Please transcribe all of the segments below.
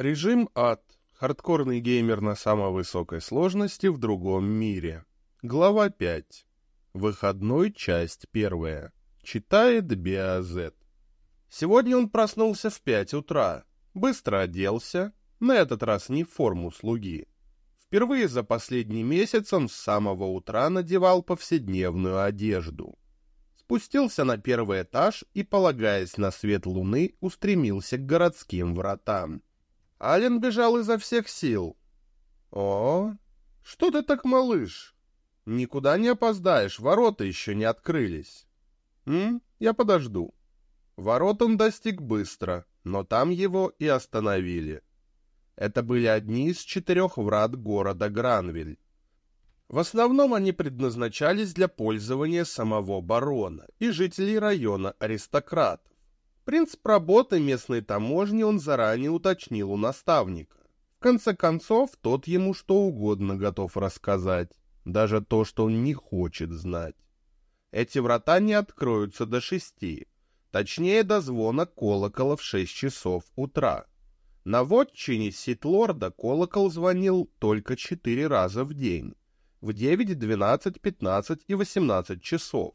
Режим ад. Хардкорный геймер на самой высокой сложности в другом мире. Глава 5. Выходной, часть первая. Читает Биазет. Сегодня он проснулся в 5 утра. Быстро оделся, на этот раз не в форму слуги. Впервые за последний месяц он с самого утра надевал повседневную одежду. Спустился на первый этаж и, полагаясь на свет луны, устремился к городским вратам. Ален бежал изо всех сил. «О, что ты так, малыш? Никуда не опоздаешь, ворота еще не открылись». «М? Я подожду». Ворот он достиг быстро, но там его и остановили. Это были одни из четырех врат города Гранвиль. В основном они предназначались для пользования самого барона и жителей района аристократов. Принцип работы местной таможни он заранее уточнил у наставника. В конце концов, тот ему что угодно готов рассказать, даже то, что он не хочет знать. Эти врата не откроются до шести, точнее до звона колокола в шесть часов утра. На вотчине Ситлорда колокол звонил только четыре раза в день, в девять, двенадцать, пятнадцать и восемнадцать часов.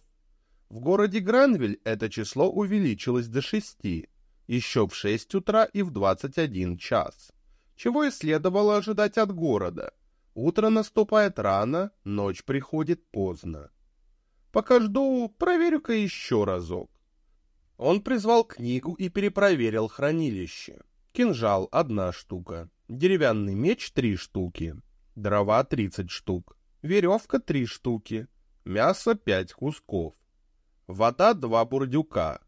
В городе Гранвиль это число увеличилось до шести, еще в шесть утра и в двадцать один час. Чего и следовало ожидать от города. Утро наступает рано, ночь приходит поздно. Пока жду, проверю-ка еще разок. Он призвал книгу и перепроверил хранилище. Кинжал — одна штука, деревянный меч — три штуки, дрова — тридцать штук, веревка — три штуки, мясо — пять кусков, вода — два бурдюка,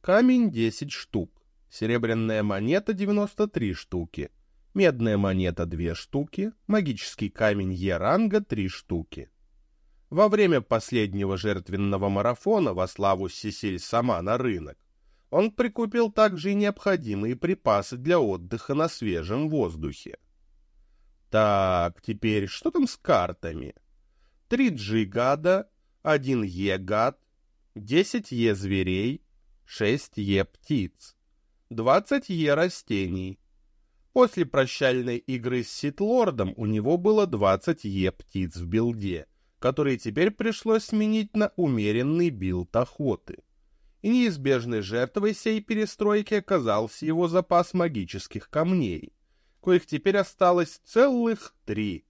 камень — десять штук, серебряная монета — девяносто три штуки, медная монета — две штуки, магический камень Е-ранга — три штуки. Во время последнего жертвенного марафона во славу Сесиль сама на рынок он прикупил также и необходимые припасы для отдыха на свежем воздухе. Так, теперь что там с картами? 3G гада, 1 Е гад, 10 Е зверей, 6 Е птиц, 20 Е растений. После прощальной игры с Ситлордом у него было 20 Е птиц в билде, которые теперь пришлось сменить на умеренный билд охоты. И неизбежной жертвой сей перестройки оказался его запас магических камней, коих теперь осталось целых три.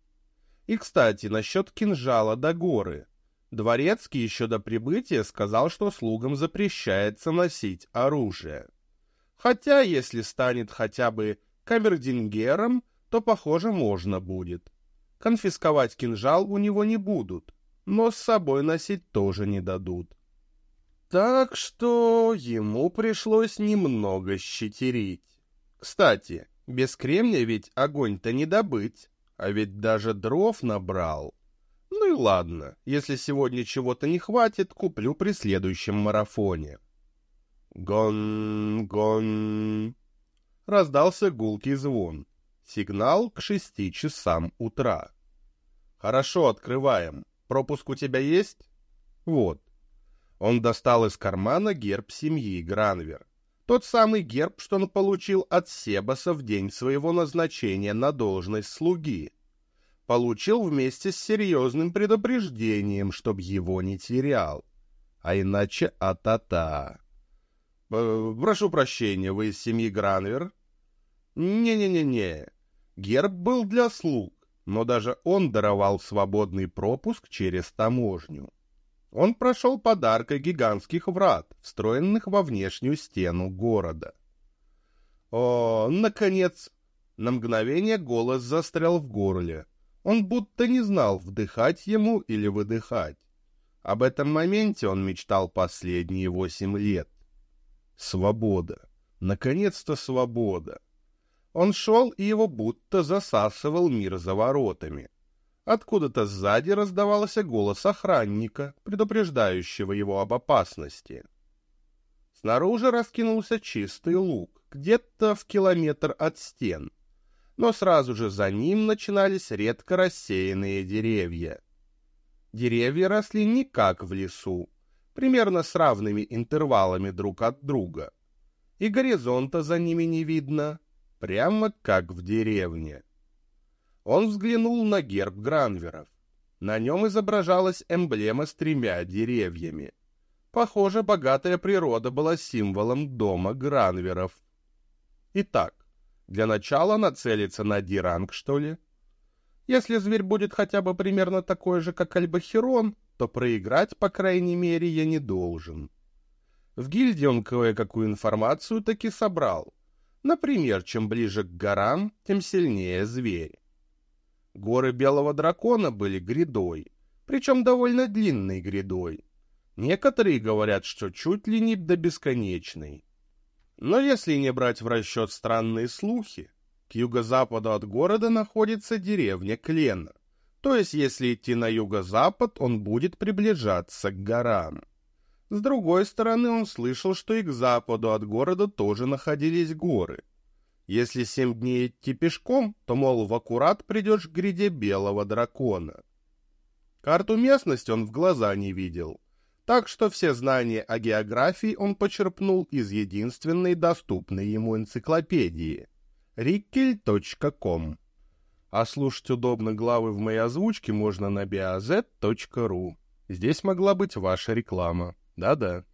И, кстати, насчет кинжала до горы. Дворецкий еще до прибытия сказал, что слугам запрещается носить оружие. Хотя, если станет хотя бы камердингером, то, похоже, можно будет. Конфисковать кинжал у него не будут, но с собой носить тоже не дадут. Так что ему пришлось немного щетерить. Кстати, без кремня ведь огонь-то не добыть, а ведь даже дров набрал. Ну и ладно, если сегодня чего-то не хватит, куплю при следующем марафоне. Гон, гон. Раздался гулкий звон. Сигнал к шести часам утра. Хорошо, открываем. Пропуск у тебя есть? Вот. Он достал из кармана герб семьи Гранвер. Тот самый герб, что он получил от Себаса в день своего назначения на должность слуги получил вместе с серьезным предупреждением, чтоб его не терял. А иначе а-та-та. Э, прошу прощения, вы из семьи Гранвер? Не-не-не-не. Герб был для слуг, но даже он даровал свободный пропуск через таможню. Он прошел подаркой гигантских врат, встроенных во внешнюю стену города. О, наконец! На мгновение голос застрял в горле. Он будто не знал, вдыхать ему или выдыхать. Об этом моменте он мечтал последние восемь лет. Свобода. Наконец-то свобода. Он шел, и его будто засасывал мир за воротами. Откуда-то сзади раздавался голос охранника, предупреждающего его об опасности. Снаружи раскинулся чистый луг, где-то в километр от стен — но сразу же за ним начинались редко рассеянные деревья. Деревья росли не как в лесу, примерно с равными интервалами друг от друга. И горизонта за ними не видно. прямо как в деревне. Он взглянул на герб Гранверов. На нем изображалась эмблема с тремя деревьями. Похоже, богатая природа была символом дома Гранверов. Итак, для начала нацелиться на Диранг, что ли? Если зверь будет хотя бы примерно такой же, как Альбахерон, то проиграть, по крайней мере, я не должен. В гильдии он кое-какую информацию таки собрал. Например, чем ближе к горам, тем сильнее зверь. Горы Белого Дракона были грядой, причем довольно длинной грядой. Некоторые говорят, что чуть ли не до бесконечной. Но если не брать в расчет странные слухи, к юго-западу от города находится деревня Клена. То есть, если идти на юго-запад, он будет приближаться к горам. С другой стороны, он слышал, что и к западу от города тоже находились горы. Если семь дней идти пешком, то, мол, в аккурат придешь к гряде белого дракона. Карту местности он в глаза не видел, так что все знания о географии он почерпнул из единственной доступной ему энциклопедии — rickel.com. А слушать удобно главы в моей озвучке можно на biaz.ru. Здесь могла быть ваша реклама. Да-да.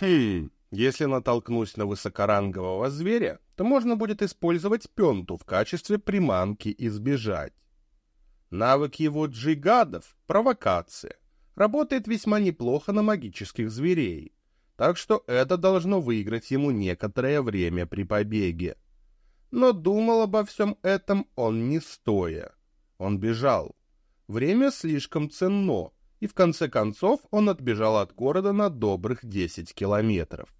Хм, если натолкнусь на высокорангового зверя, то можно будет использовать пенту в качестве приманки и сбежать. Навык его джигадов — провокация — работает весьма неплохо на магических зверей, так что это должно выиграть ему некоторое время при побеге. Но думал обо всем этом он не стоя. Он бежал. Время слишком ценно, и в конце концов он отбежал от города на добрых десять километров.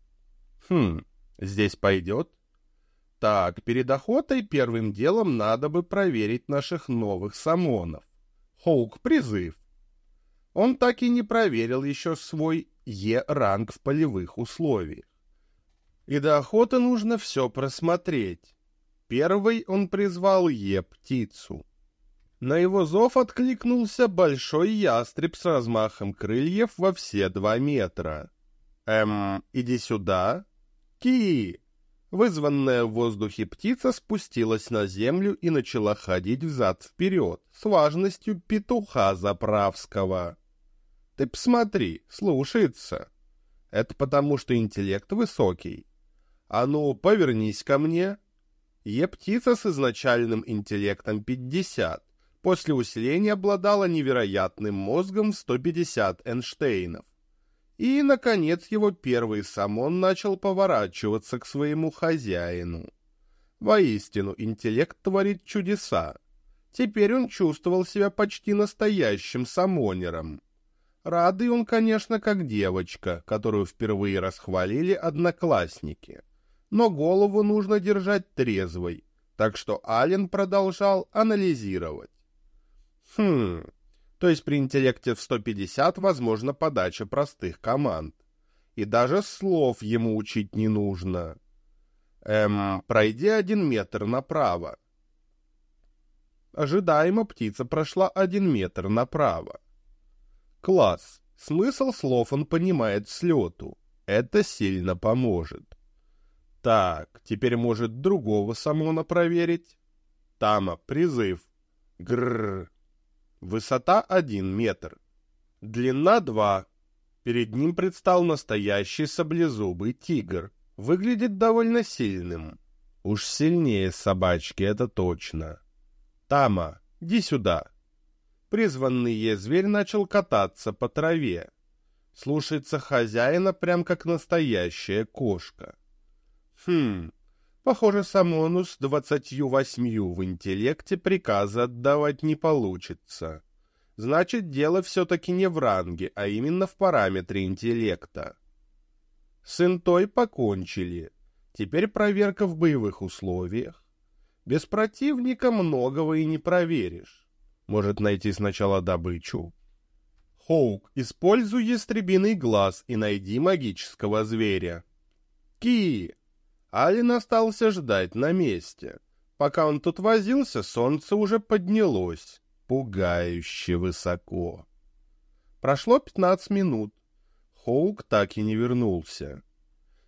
Хм, здесь пойдет? Так, перед охотой первым делом надо бы проверить наших новых самонов. Хоук призыв он так и не проверил еще свой Е-ранг в полевых условиях. И до охоты нужно все просмотреть. Первый он призвал Е-птицу. На его зов откликнулся большой ястреб с размахом крыльев во все два метра. «Эм, иди сюда!» «Ки!» Вызванная в воздухе птица спустилась на землю и начала ходить взад-вперед с важностью петуха заправского. Ты посмотри, слушается. Это потому, что интеллект высокий. А ну, повернись ко мне. Е-птица с изначальным интеллектом 50. После усиления обладала невероятным мозгом 150 Эйнштейнов. И, наконец, его первый самон начал поворачиваться к своему хозяину. Воистину, интеллект творит чудеса. Теперь он чувствовал себя почти настоящим самонером. Рады он, конечно, как девочка, которую впервые расхвалили одноклассники. Но голову нужно держать трезвой, так что Ален продолжал анализировать. Хм, то есть при интеллекте в 150 возможна подача простых команд. И даже слов ему учить не нужно. Эм, пройди один метр направо. Ожидаемо птица прошла один метр направо. Класс. Смысл слов он понимает с лету. Это сильно поможет. Так, теперь может другого самона проверить. Тама, призыв. Грррр. Высота один метр. Длина два. Перед ним предстал настоящий саблезубый тигр. Выглядит довольно сильным. Уж сильнее собачки, это точно. Тама, иди сюда. Призванный зверь начал кататься по траве. Слушается хозяина прям как настоящая кошка. Хм, похоже, Самону с двадцатью восьмью в интеллекте приказы отдавать не получится. Значит, дело все-таки не в ранге, а именно в параметре интеллекта. С интой покончили. Теперь проверка в боевых условиях. Без противника многого и не проверишь. Может найти сначала добычу? Хоук, используй ястребиный глаз и найди магического зверя. Ки! Алин остался ждать на месте. Пока он тут возился, солнце уже поднялось, пугающе высоко. Прошло пятнадцать минут. Хоук так и не вернулся.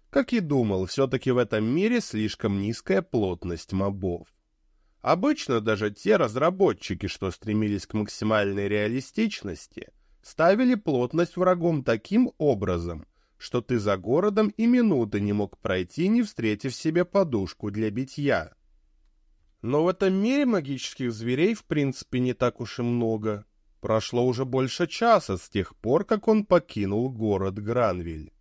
Как и думал, все-таки в этом мире слишком низкая плотность мобов. Обычно даже те разработчики, что стремились к максимальной реалистичности, ставили плотность врагом таким образом, что ты за городом и минуты не мог пройти, не встретив себе подушку для битья. Но в этом мире магических зверей в принципе не так уж и много. Прошло уже больше часа с тех пор, как он покинул город Гранвиль.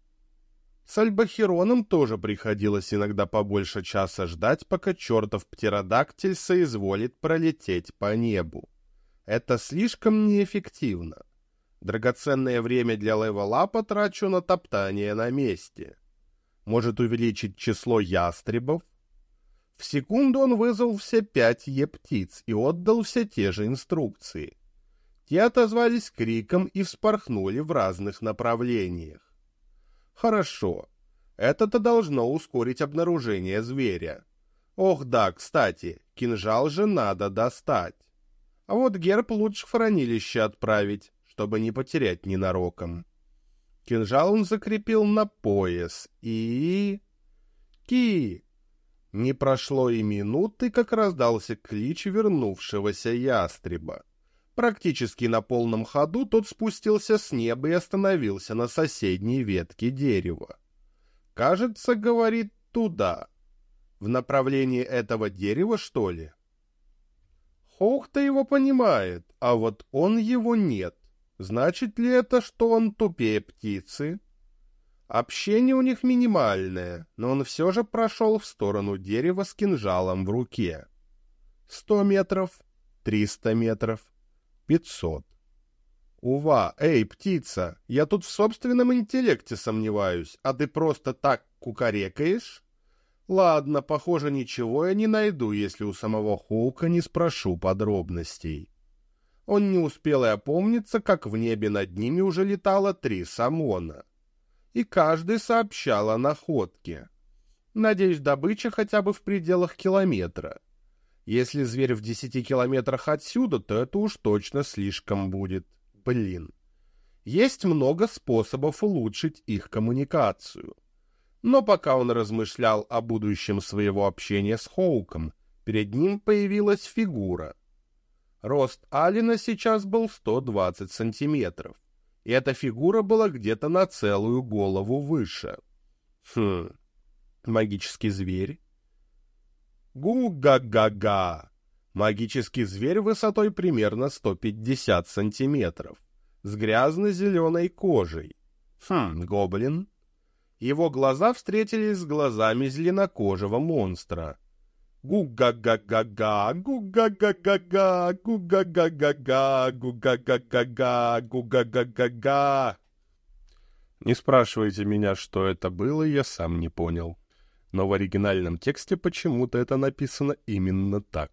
С Альбахероном тоже приходилось иногда побольше часа ждать, пока чертов птеродактиль соизволит пролететь по небу. Это слишком неэффективно. Драгоценное время для левела трачу на топтание на месте. Может увеличить число ястребов? В секунду он вызвал все пять е-птиц и отдал все те же инструкции. Те отозвались криком и вспорхнули в разных направлениях. Хорошо. Это-то должно ускорить обнаружение зверя. Ох да, кстати, кинжал же надо достать. А вот герб лучше в хранилище отправить, чтобы не потерять ненароком. Кинжал он закрепил на пояс и... Ки! Не прошло и минуты, как раздался клич вернувшегося ястреба. Практически на полном ходу тот спустился с неба и остановился на соседней ветке дерева. Кажется, говорит туда. В направлении этого дерева, что ли? Хоук-то его понимает, а вот он его нет. Значит ли это, что он тупее птицы? Общение у них минимальное, но он все же прошел в сторону дерева с кинжалом в руке. Сто метров, триста метров, пятьсот. Ува, эй, птица, я тут в собственном интеллекте сомневаюсь, а ты просто так кукарекаешь? Ладно, похоже, ничего я не найду, если у самого Хоука не спрошу подробностей. Он не успел и опомниться, как в небе над ними уже летало три самона. И каждый сообщал о находке. Надеюсь, добыча хотя бы в пределах километра. Если зверь в десяти километрах отсюда, то это уж точно слишком будет. Блин. Есть много способов улучшить их коммуникацию. Но пока он размышлял о будущем своего общения с Хоуком, перед ним появилась фигура. Рост Алина сейчас был 120 сантиметров, и эта фигура была где-то на целую голову выше. Хм, магический зверь? Гу-га-га-га! Магический зверь высотой примерно 150 сантиметров, с грязно-зеленой кожей. Хм, гоблин? Его глаза встретились с глазами зеленокожего монстра. Гу-га-га-га-га, гу-га-га-га-га, гу-га-га-га-га, гу-га-га-га-га, гу-га-га-га-га. Не спрашивайте меня, что это было, я сам не понял но в оригинальном тексте почему-то это написано именно так.